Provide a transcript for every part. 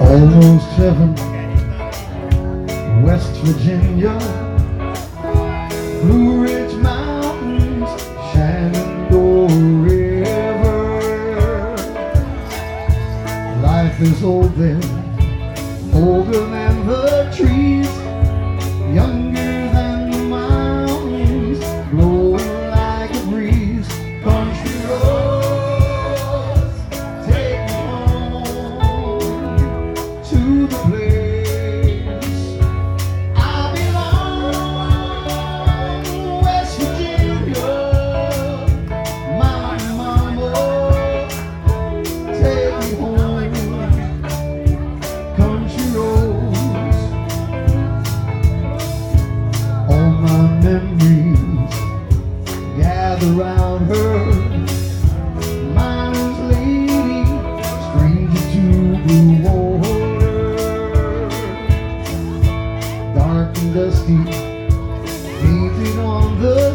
Almost heaven, West Virginia, Blue Ridge Mountains, Shenandoah River. Life is old then, older than the trees, young wrapped around her. miner's lady, stranger to the water. Dark and dusty, painted on the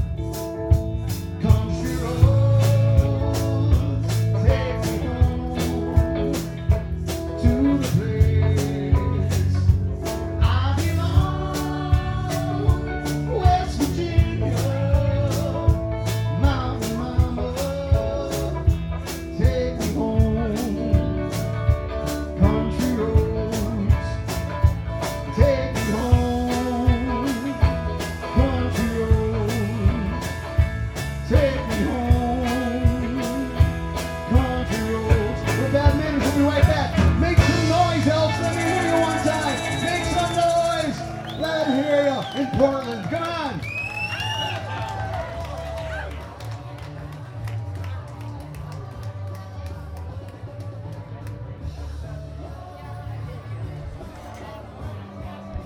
Portland. Come on.